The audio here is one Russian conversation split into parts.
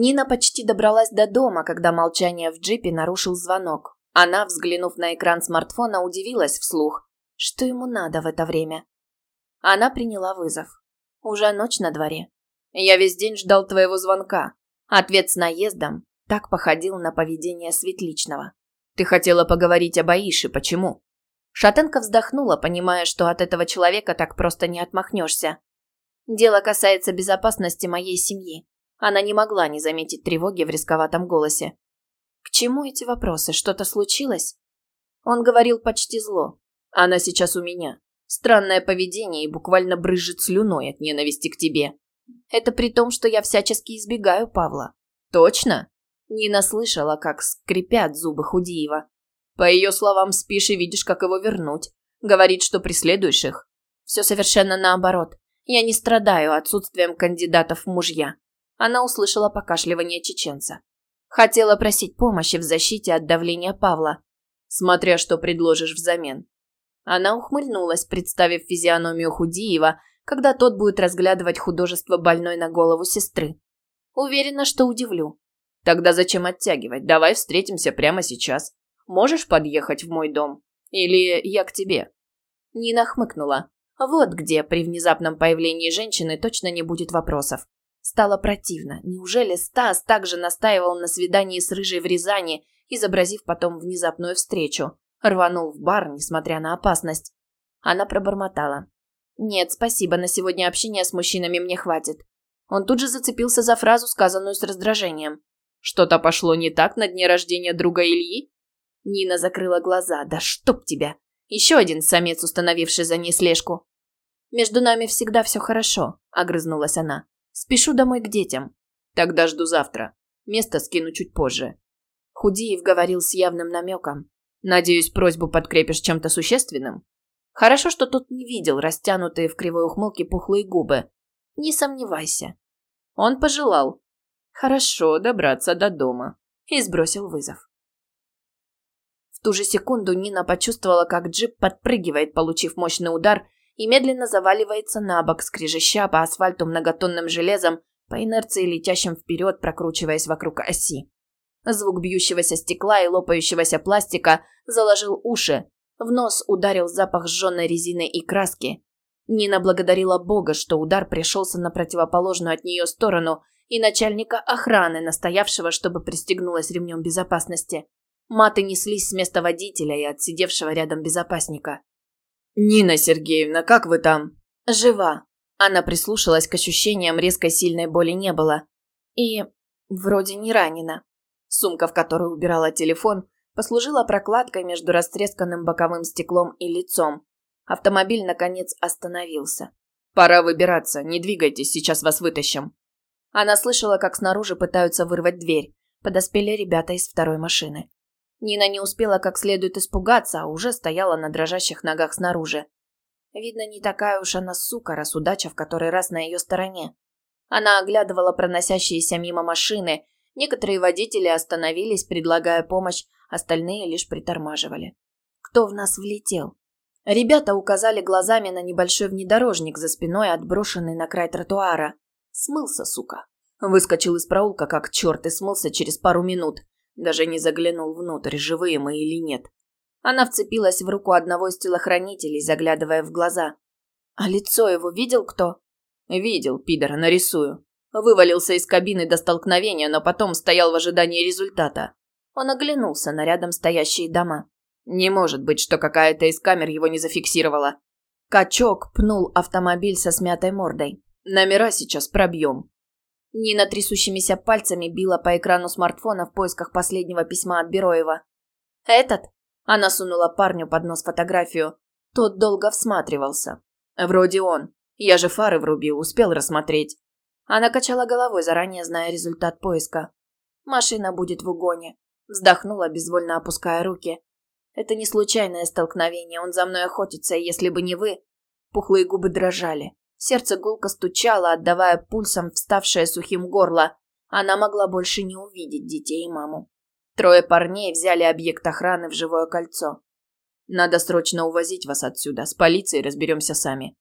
Нина почти добралась до дома, когда молчание в джипе нарушил звонок. Она, взглянув на экран смартфона, удивилась вслух. Что ему надо в это время? Она приняла вызов. Уже ночь на дворе. Я весь день ждал твоего звонка. Ответ с наездом так походил на поведение Светличного. Ты хотела поговорить об Аише, почему? Шатенка вздохнула, понимая, что от этого человека так просто не отмахнешься. Дело касается безопасности моей семьи. Она не могла не заметить тревоги в рисковатом голосе. К чему эти вопросы? Что-то случилось? Он говорил почти зло. Она сейчас у меня. Странное поведение и буквально брызжет слюной от ненависти к тебе. Это при том, что я всячески избегаю Павла. Точно? Нина слышала, как скрипят зубы Худиева. По ее словам, спишь и видишь, как его вернуть. Говорит, что преследуешь их. Все совершенно наоборот. Я не страдаю отсутствием кандидатов в мужья. Она услышала покашливание чеченца. Хотела просить помощи в защите от давления Павла. Смотря что предложишь взамен. Она ухмыльнулась, представив физиономию Худиева, когда тот будет разглядывать художество больной на голову сестры. Уверена, что удивлю. Тогда зачем оттягивать? Давай встретимся прямо сейчас. Можешь подъехать в мой дом? Или я к тебе?» Нина хмыкнула. Вот где при внезапном появлении женщины точно не будет вопросов. Стало противно. Неужели Стас также настаивал на свидании с Рыжей в Рязани, изобразив потом внезапную встречу? Рванул в бар, несмотря на опасность. Она пробормотала. «Нет, спасибо, на сегодня общения с мужчинами мне хватит». Он тут же зацепился за фразу, сказанную с раздражением. «Что-то пошло не так на дне рождения друга Ильи?» Нина закрыла глаза. «Да чтоб тебя!» Еще один самец, установивший за ней слежку. «Между нами всегда все хорошо», — огрызнулась она. «Спешу домой к детям». «Тогда жду завтра. Место скину чуть позже». Худиев говорил с явным намеком. «Надеюсь, просьбу подкрепишь чем-то существенным?» Хорошо, что тот не видел растянутые в кривой ухмылке пухлые губы. Не сомневайся. Он пожелал. Хорошо добраться до дома. И сбросил вызов. В ту же секунду Нина почувствовала, как джип подпрыгивает, получив мощный удар, и медленно заваливается на бок, скрежеща по асфальту многотонным железом, по инерции летящим вперед, прокручиваясь вокруг оси. Звук бьющегося стекла и лопающегося пластика заложил уши, в нос ударил запах сжженной резины и краски. Нина благодарила Бога, что удар пришелся на противоположную от нее сторону и начальника охраны, настоявшего, чтобы пристегнулась ремнем безопасности. Маты неслись с места водителя и отсидевшего рядом безопасника. «Нина Сергеевна, как вы там?» «Жива». Она прислушалась к ощущениям, резкой сильной боли не было. И вроде не ранена. Сумка, в которую убирала телефон, послужила прокладкой между растресканным боковым стеклом и лицом. Автомобиль, наконец, остановился. «Пора выбираться, не двигайтесь, сейчас вас вытащим». Она слышала, как снаружи пытаются вырвать дверь. Подоспели ребята из второй машины. Нина не успела как следует испугаться, а уже стояла на дрожащих ногах снаружи. Видно, не такая уж она сука, раз удача в который раз на ее стороне. Она оглядывала проносящиеся мимо машины. Некоторые водители остановились, предлагая помощь, остальные лишь притормаживали. Кто в нас влетел? Ребята указали глазами на небольшой внедорожник за спиной, отброшенный на край тротуара. Смылся, сука. Выскочил из проулка, как черт, и смылся через пару минут. Даже не заглянул внутрь, живые мы или нет. Она вцепилась в руку одного из телохранителей, заглядывая в глаза. А лицо его видел кто? Видел, пидор, нарисую. Вывалился из кабины до столкновения, но потом стоял в ожидании результата. Он оглянулся на рядом стоящие дома. Не может быть, что какая-то из камер его не зафиксировала. Качок пнул автомобиль со смятой мордой. Номера сейчас пробьем. Нина трясущимися пальцами била по экрану смартфона в поисках последнего письма от Бероева. «Этот?» Она сунула парню под нос фотографию. Тот долго всматривался. «Вроде он. Я же фары врубил, успел рассмотреть». Она качала головой, заранее зная результат поиска. «Машина будет в угоне. Вздохнула, безвольно опуская руки. Это не случайное столкновение, он за мной охотится, и если бы не вы... Пухлые губы дрожали. Сердце гулко стучало, отдавая пульсом вставшее сухим горло. Она могла больше не увидеть детей и маму. Трое парней взяли объект охраны в живое кольцо. Надо срочно увозить вас отсюда. С полицией разберемся сами.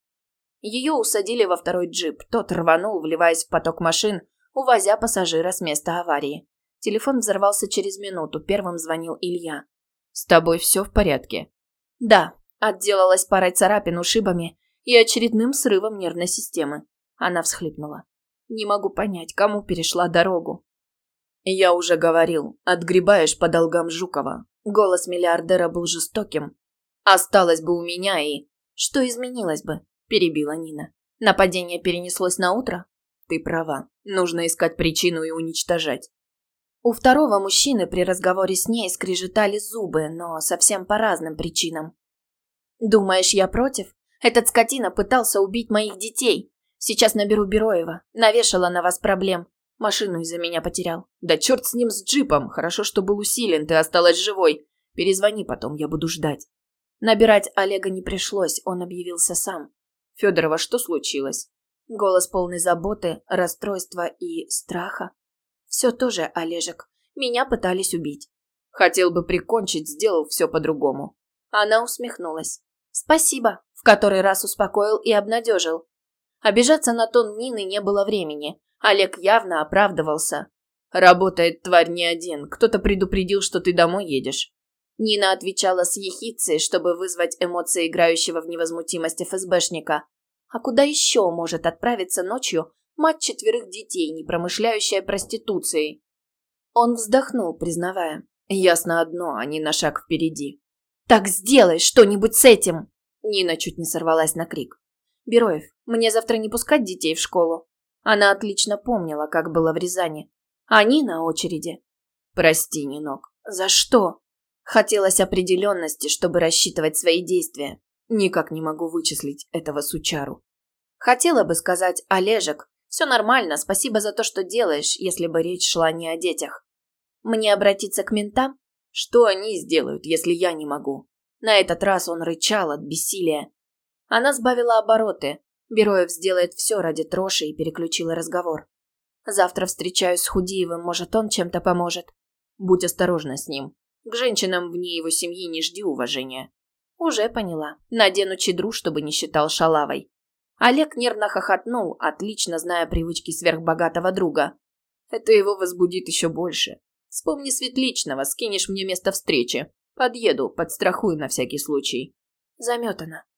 Ее усадили во второй джип. Тот рванул, вливаясь в поток машин, увозя пассажира с места аварии. Телефон взорвался через минуту, первым звонил Илья. «С тобой все в порядке?» «Да», отделалась парой царапин ушибами и очередным срывом нервной системы. Она всхлипнула. «Не могу понять, кому перешла дорогу». «Я уже говорил, отгребаешь по долгам Жукова». Голос миллиардера был жестоким. «Осталось бы у меня и...» «Что изменилось бы?» – перебила Нина. «Нападение перенеслось на утро?» «Ты права. Нужно искать причину и уничтожать». У второго мужчины при разговоре с ней скрежетали зубы, но совсем по разным причинам. «Думаешь, я против? Этот скотина пытался убить моих детей. Сейчас наберу Бероева. Навешала на вас проблем. Машину из-за меня потерял». «Да черт с ним, с джипом. Хорошо, что был усилен, ты осталась живой. Перезвони потом, я буду ждать». Набирать Олега не пришлось, он объявился сам. «Федорова, что случилось?» Голос полный заботы, расстройства и страха. Все тоже, Олежек. Меня пытались убить. Хотел бы прикончить, сделал все по-другому. Она усмехнулась. Спасибо, который раз успокоил и обнадежил. Обижаться на тон Нины не было времени. Олег явно оправдывался. «Работает тварь не один. Кто-то предупредил, что ты домой едешь». Нина отвечала с ехицей, чтобы вызвать эмоции играющего в невозмутимость ФСБшника. А куда еще может отправиться ночью мать четверых детей, не промышляющая проституцией? Он вздохнул, признавая. Ясно одно, они на шаг впереди. «Так сделай что-нибудь с этим!» Нина чуть не сорвалась на крик. «Бероев, мне завтра не пускать детей в школу». Она отлично помнила, как было в Рязани. Они на очереди. «Прости, Нинок». «За что?» Хотелось определенности, чтобы рассчитывать свои действия. Никак не могу вычислить этого сучару. Хотела бы сказать, Олежек, все нормально, спасибо за то, что делаешь, если бы речь шла не о детях. Мне обратиться к ментам? Что они сделают, если я не могу? На этот раз он рычал от бессилия. Она сбавила обороты. Бероев сделает все ради Троши и переключила разговор. Завтра встречаюсь с Худиевым, может, он чем-то поможет. Будь осторожна с ним. К женщинам вне его семьи не жди уважения. Уже поняла. Надену чедру, чтобы не считал шалавой. Олег нервно хохотнул, отлично зная привычки сверхбогатого друга. Это его возбудит еще больше. Вспомни Светличного, скинешь мне место встречи. Подъеду, подстрахую на всякий случай. Заметано.